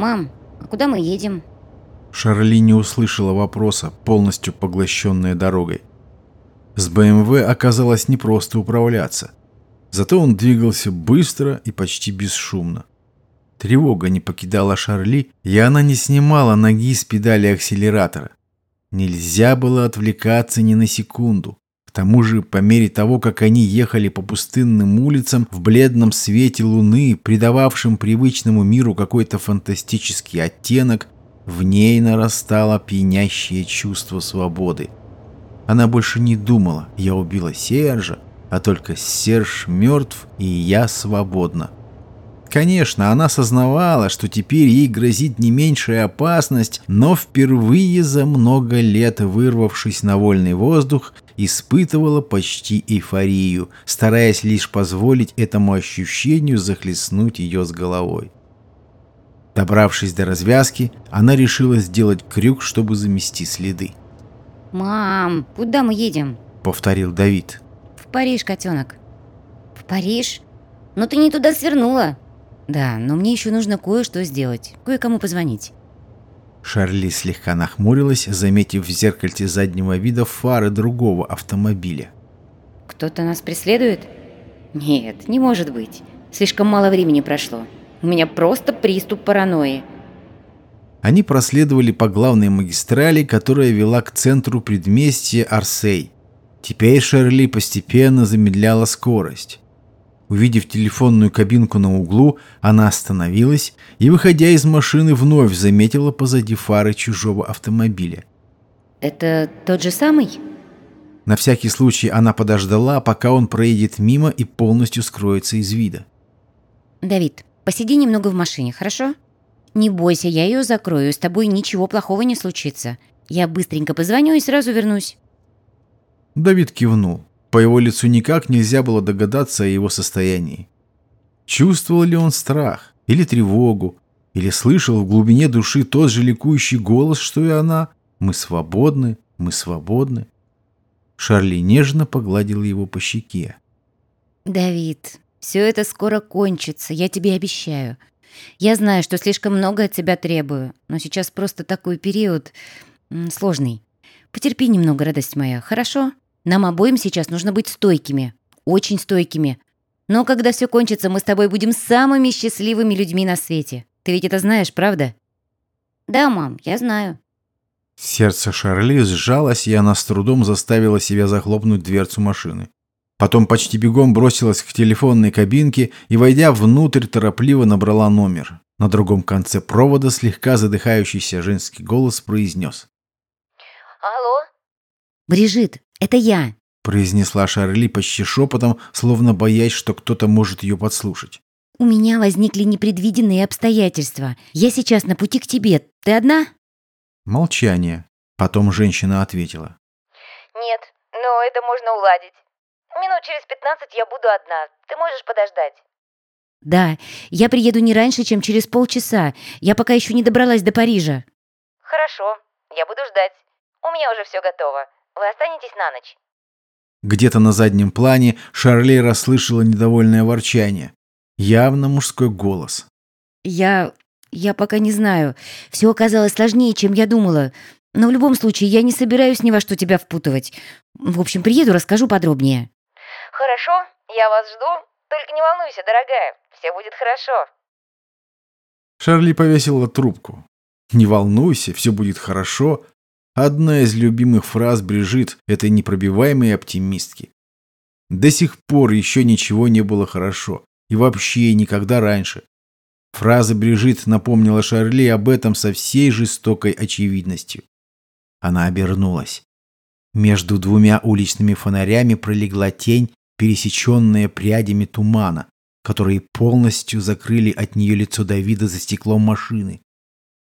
Мам, а куда мы едем? Шарли не услышала вопроса, полностью поглощенная дорогой. С БМВ оказалось непросто управляться. Зато он двигался быстро и почти бесшумно. Тревога не покидала Шарли, и она не снимала ноги с педали акселератора. Нельзя было отвлекаться ни на секунду. К тому же, по мере того, как они ехали по пустынным улицам в бледном свете луны, придававшем привычному миру какой-то фантастический оттенок, в ней нарастало пьянящее чувство свободы. Она больше не думала «я убила Сержа», а только «Серж мертв, и я свободна». Конечно, она сознавала, что теперь ей грозит не меньшая опасность, но впервые за много лет, вырвавшись на вольный воздух, испытывала почти эйфорию, стараясь лишь позволить этому ощущению захлестнуть ее с головой. Добравшись до развязки, она решила сделать крюк, чтобы замести следы. «Мам, куда мы едем?» — повторил Давид. «В Париж, котенок». «В Париж? Но ты не туда свернула». «Да, но мне еще нужно кое-что сделать, кое-кому позвонить». Шарли слегка нахмурилась, заметив в зеркальце заднего вида фары другого автомобиля. «Кто-то нас преследует?» «Нет, не может быть. Слишком мало времени прошло. У меня просто приступ паранойи». Они проследовали по главной магистрали, которая вела к центру предместья Арсей. Теперь Шерли постепенно замедляла скорость. Увидев телефонную кабинку на углу, она остановилась и, выходя из машины, вновь заметила позади фары чужого автомобиля. «Это тот же самый?» На всякий случай она подождала, пока он проедет мимо и полностью скроется из вида. «Давид, посиди немного в машине, хорошо? Не бойся, я ее закрою, с тобой ничего плохого не случится. Я быстренько позвоню и сразу вернусь». Давид кивнул. По его лицу никак нельзя было догадаться о его состоянии. Чувствовал ли он страх или тревогу, или слышал в глубине души тот же ликующий голос, что и она «Мы свободны, мы свободны». Шарли нежно погладил его по щеке. «Давид, все это скоро кончится, я тебе обещаю. Я знаю, что слишком много от тебя требую, но сейчас просто такой период сложный. Потерпи немного, радость моя, хорошо?» Нам обоим сейчас нужно быть стойкими. Очень стойкими. Но когда все кончится, мы с тобой будем самыми счастливыми людьми на свете. Ты ведь это знаешь, правда? Да, мам, я знаю. Сердце Шарли сжалось, и она с трудом заставила себя захлопнуть дверцу машины. Потом почти бегом бросилась к телефонной кабинке и, войдя внутрь, торопливо набрала номер. На другом конце провода слегка задыхающийся женский голос произнес. «Брижит, это я», — произнесла Шарли почти шепотом, словно боясь, что кто-то может ее подслушать. «У меня возникли непредвиденные обстоятельства. Я сейчас на пути к тебе. Ты одна?» Молчание. Потом женщина ответила. «Нет, но это можно уладить. Минут через пятнадцать я буду одна. Ты можешь подождать?» «Да, я приеду не раньше, чем через полчаса. Я пока еще не добралась до Парижа». «Хорошо, я буду ждать. У меня уже все готово. Вы останетесь на ночь?» Где-то на заднем плане Шарли расслышала недовольное ворчание. Явно мужской голос. «Я... я пока не знаю. Все оказалось сложнее, чем я думала. Но в любом случае, я не собираюсь ни во что тебя впутывать. В общем, приеду, расскажу подробнее». «Хорошо, я вас жду. Только не волнуйся, дорогая. Все будет хорошо». Шарли повесила трубку. «Не волнуйся, все будет хорошо. Одна из любимых фраз Брижит этой непробиваемой оптимистки. До сих пор еще ничего не было хорошо. И вообще никогда раньше. Фраза Брижит напомнила Шарли об этом со всей жестокой очевидностью. Она обернулась. Между двумя уличными фонарями пролегла тень, пересеченная прядями тумана, которые полностью закрыли от нее лицо Давида за стеклом машины.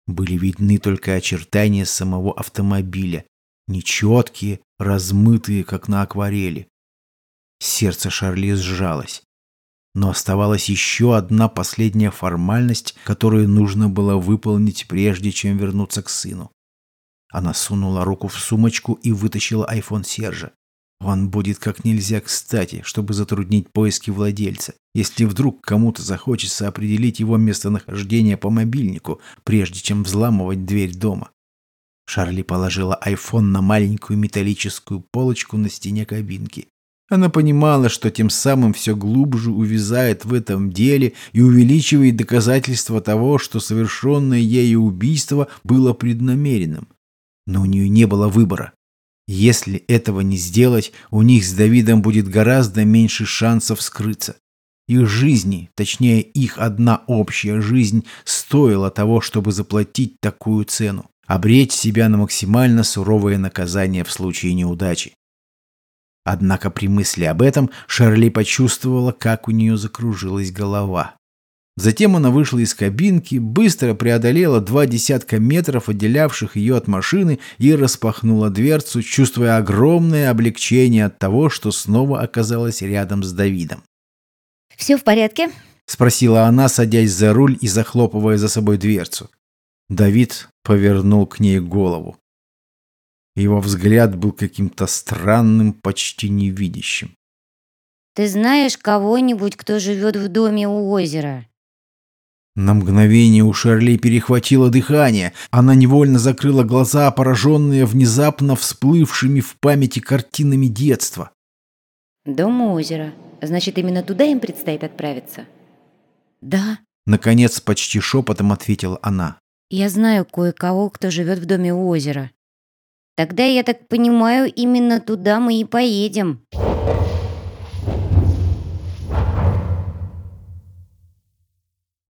Были видны только очертания самого автомобиля, нечеткие, размытые, как на акварели. Сердце Шарли сжалось. Но оставалась еще одна последняя формальность, которую нужно было выполнить, прежде чем вернуться к сыну. Она сунула руку в сумочку и вытащила айфон Сержа. Он будет как нельзя кстати, чтобы затруднить поиски владельца, если вдруг кому-то захочется определить его местонахождение по мобильнику, прежде чем взламывать дверь дома. Шарли положила айфон на маленькую металлическую полочку на стене кабинки. Она понимала, что тем самым все глубже увязает в этом деле и увеличивает доказательства того, что совершенное ею убийство было преднамеренным. Но у нее не было выбора. Если этого не сделать, у них с Давидом будет гораздо меньше шансов скрыться. Их жизни, точнее их одна общая жизнь, стоила того, чтобы заплатить такую цену, обречь себя на максимально суровое наказание в случае неудачи. Однако при мысли об этом Шарли почувствовала, как у нее закружилась голова. Затем она вышла из кабинки, быстро преодолела два десятка метров, отделявших ее от машины, и распахнула дверцу, чувствуя огромное облегчение от того, что снова оказалась рядом с Давидом. «Все в порядке?» — спросила она, садясь за руль и захлопывая за собой дверцу. Давид повернул к ней голову. Его взгляд был каким-то странным, почти невидящим. «Ты знаешь кого-нибудь, кто живет в доме у озера?» На мгновение у Шарли перехватило дыхание. Она невольно закрыла глаза, пораженные внезапно всплывшими в памяти картинами детства. «Дом у озера. Значит, именно туда им предстоит отправиться?» «Да», — наконец почти шепотом ответила она. «Я знаю кое-кого, кто живет в доме у озера. Тогда, я так понимаю, именно туда мы и поедем».